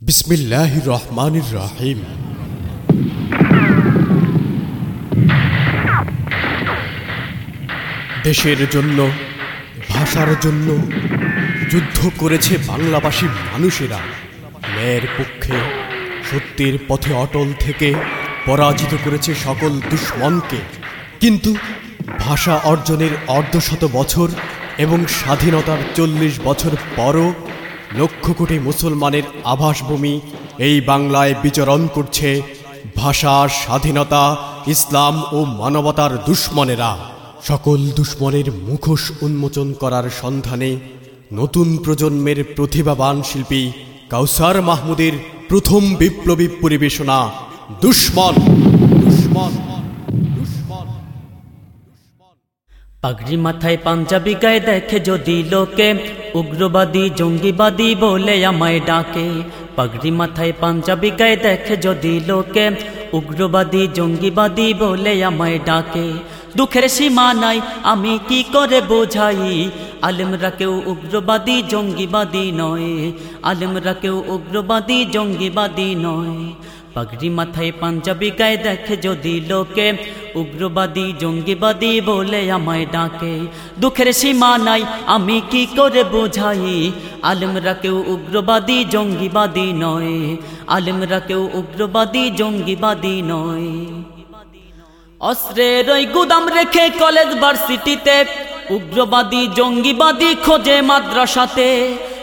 বিসমিল্লাহ রহমানির রাহিম দেশের জন্য, ভাষার জন্য যুদ্ধ করেছে বাংলাভাষী মানুষেরা। ন্যায়ের পক্ষে, সত্যের পথে অটল থেকে পরাজিত করেছে সকল দুশ্মনকে। কিন্তু ভাষা অর্জনের অর্ধশত বছর এবং স্বাধীনতার চল্লিশ বছর পরও লক্ষ কোটি মুসলমানের আভাসভূমি এই বাংলায় বিচরণ করছে ভাষা স্বাধীনতা, ইসলাম ও মানবতার দুশ্মনেরা। সকল দুশ্মনের মুখোশ উন্মোচন করার সন্ধানে নতুন প্রজন্মের প্রতিভাবান শিল্পী কাউসার মাহমুদের প্রথম বিপ্লবী পরিবেশনা, দুশ্মন দুশ্মন দুশ্মন পাগড়ি মাথায় পাঞ্জাবি গায়ে দেখে যদি লোকে উগ্রবাদী, জঙ্গিবাদী বলে আমায় ডাকে। পাগড়ি মাথায় পাঞ্জাবি গায়ে দেখে যদি লোকে উগ্রবাদী, জঙ্গিবাদী বলে আমায় ডাকে। দুঃখের সীমা নাই, আমি কি করে বোঝাই? আলেমরা কেউ উগ্রবাদী, জঙ্গিবাদী নয়। আলেমরা কেউ উগ্রবাদী, জঙ্গিবাদী নয়। পাগড়ি মাথায় পাঞ্জাবি গায়ে দেখে যদি লোকে, উগ্রবাদী, জঙ্গিবাদী বলে আমায় ডাকে। দুঃখের সীমা নাই, আমি কি করে বোঝাই? আলেমরা কেউ উগ্রবাদী, জঙ্গিবাদী নয়। আলেমরা কেউ উগ্রবাদী, জঙ্গিবাদী নয়। অস্ত্রের ওই গুদাম রেখে কলেজ ভার্সিটিতে, উগ্রবাদী, জঙ্গিবাদী খোঁজে মাদ্রাসাতে।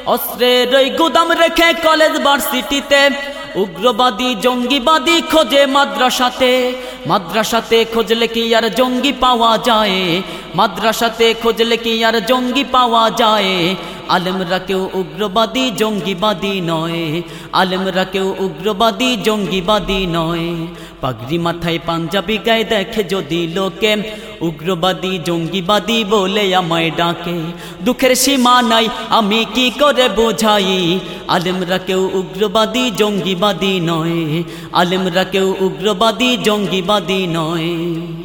অস্ত্রের ওই গুদাম রেখে কলেজ ভার্সিটিতে উগ্রবাদী, জঙ্গিবাদী খোঁজে মাদ্রাসাতে। মাদ্রাসাতে খোঁজলে কি আর জঙ্গি পাওয়া যায়? মাদ্রাসাতে খোঁজলে কি আর জঙ্গি পাওয়া যায়? আলেমরা কেউ উগ্রবাদী, জঙ্গিবাদী নয়। আলেমরা কেউ উগ্রবাদী, জঙ্গিবাদী নয়। পাগড়ি মাথায় পাঞ্জাবি গায়ে দেখে যদি লোকে উগ্রবাদী, জঙ্গিবাদী বলে আমায় ডাকে, দুঃখের সীমা নাই, আমি কি করে বোঝাই? আলেমরা কেউ উগ্রবাদী, জঙ্গিবাদী নয়। আলেমরা কেউ উগ্রবাদী, জঙ্গিবাদী নয়।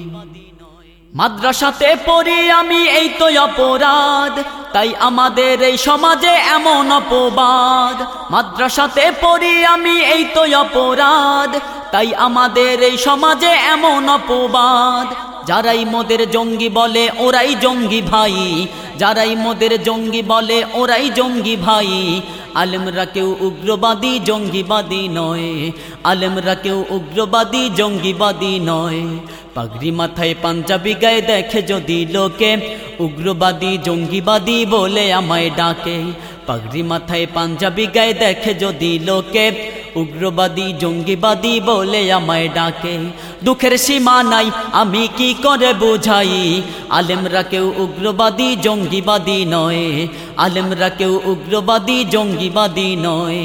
মাদ্রাসাতে পড়ি আমি, এই তো অপরাধ। তাই আমাদের এই সমাজে এমন অপবাদ। মাদ্রাসাতে পড়ি আমি, এই তো অপরাধ। তাই আমাদের এই সমাজে এমন অপবাদ। যারাই মোদের জঙ্গি বলে, ওরাই জঙ্গি ভাই। যারাই মোদের জঙ্গি বলে, ওরাই জঙ্গি ভাই। আলেমরা কেউ উগ্রবাদী, জঙ্গিবাদী নয়। আলেমরা কেউ উগ্রবাদী, জঙ্গিবাদী নয়। পাগড়ি মাথায় পাঞ্জাবি গায়ে দেখে যদি লোকে উগ্রবাদী, জঙ্গিবাদী বলে আমায় ডাকে। পাগড়ি মাথায় পাঞ্জাবি গায়ে দেখে যদি লোকে উগ্রবাদী, জঙ্গিবাদী বলে আমায় ডাকে। দুঃখের সীমা নাই, আমি কি করে বোঝাই? আলেমরা কেউ উগ্রবাদী, জঙ্গিবাদী নয়। আলেমরা কেউ উগ্রবাদী, জঙ্গিবাদী নয়।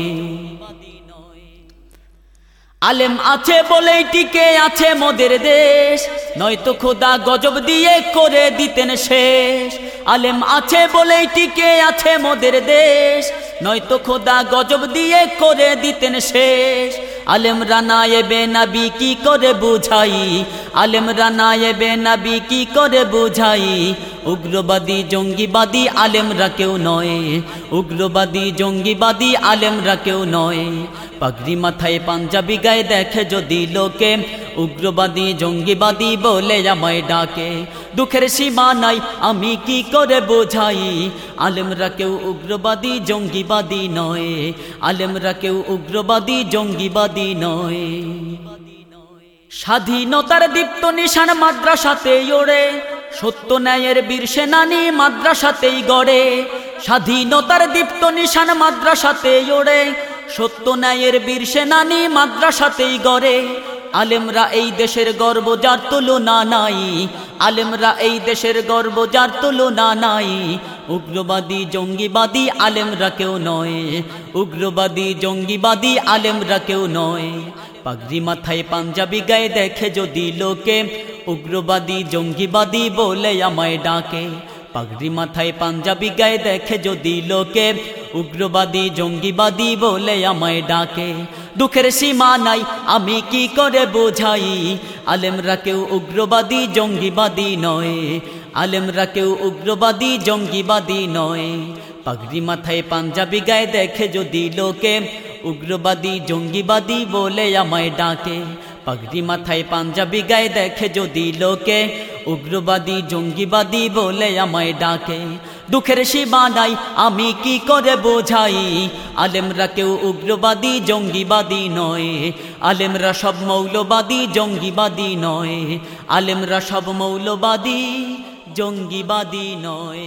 আলেম আছে বলেই টিকে আছে মোদের দেশ। নয়তো খোদা গজব দিয়ে করে দিতেন শেষ। আলেম আছে বলেই টিকে আছে মোদের দেশ। নয়তো খোদা গজব দিয়ে করে দিতেন শেষ। আলেম রানা এবে নাবি কি করে বুঝাই? আলেম রানা এবে নাবি কি করে বুঝাই? উগ্রবাদী, জঙ্গিবাদী আলেমরা কেউ নয়। উগ্রবাদী, জঙ্গিবাদী আলেমরা কেউ নয়। পাগড়ি মাথায় পাঞ্জাবি গায়ে দেখে যদি লোকে উগ্রবাদী, জঙ্গিবাদী বলে আমায় ডাকে। দুঃখের সীমা নাই, আমি কি করে বোঝাই? আলেমরা কেউ উগ্রবাদী, জঙ্গিবাদী নয়। আলেমরা কেউ উগ্রবাদী, জঙ্গিবাদী নয়। স্বাধীনতার দীপ্ত নিশান মাদ্রাসাতেই ওড়ে। সত্য ন্যায়ের বীর সেনানি মাদ্রাসাতেই গড়ে। স্বাধীনতার দীপ্ত নিশান মাদ্রাসাতেই ওড়ে। সত্য ন্যায়ের বীর সেনানি মাদ্রাসাতেই গড়ে। আলেমরা এই দেশের গর্ব, যার তুলনা নাই। আলেমরা এই দেশের গর্ব, যার তুলনা নাই। উগ্রবাদী, জঙ্গিবাদী আলেমরা কেউ নয়। উগ্রবাদী, জঙ্গিবাদী আলেমরা কেউ নয়। পাগড়ি মাথায় পাঞ্জাবি গায়ে দেখে যদি লোকে উগ্রবাদী, জঙ্গিবাদী বলে আমায় ডাকে। পাগড়ি মাথায় পাঞ্জাবি গায়ে দেখে যদি লোকে উগ্রবাদী, জঙ্গিবাদী বলে আমায় ডাকে। দুঃখের সীমা নাই, আমি কি করে বোঝাই? আলেমরা কেউ উগ্রবাদী, জঙ্গিবাদী নয়। আলেমরা কেউ উগ্রবাদী, জঙ্গিবাদী নয়। পাগড়ি মাথায় পাঞ্জাবি গায়ে দেখে যদি লোকে উগ্রবাদী, জঙ্গিবাদী বলে আমায় ডাকে। পাগড়ি মাথায় পাঞ্জাবি গায়ে দেখে যদি লোকে উগ্রবাদী, জঙ্গিবাদী বলে আমায় ডাকে। দুঃখের সীমা নাই, আমি কি করে বোঝাই? আলেমরা কেউ উগ্রবাদী, জঙ্গিবাদী নয়। আলেমরা সব মৌলবাদী, জঙ্গিবাদী নয়। আলেমরা সব মৌলবাদী, জঙ্গিবাদী নয়।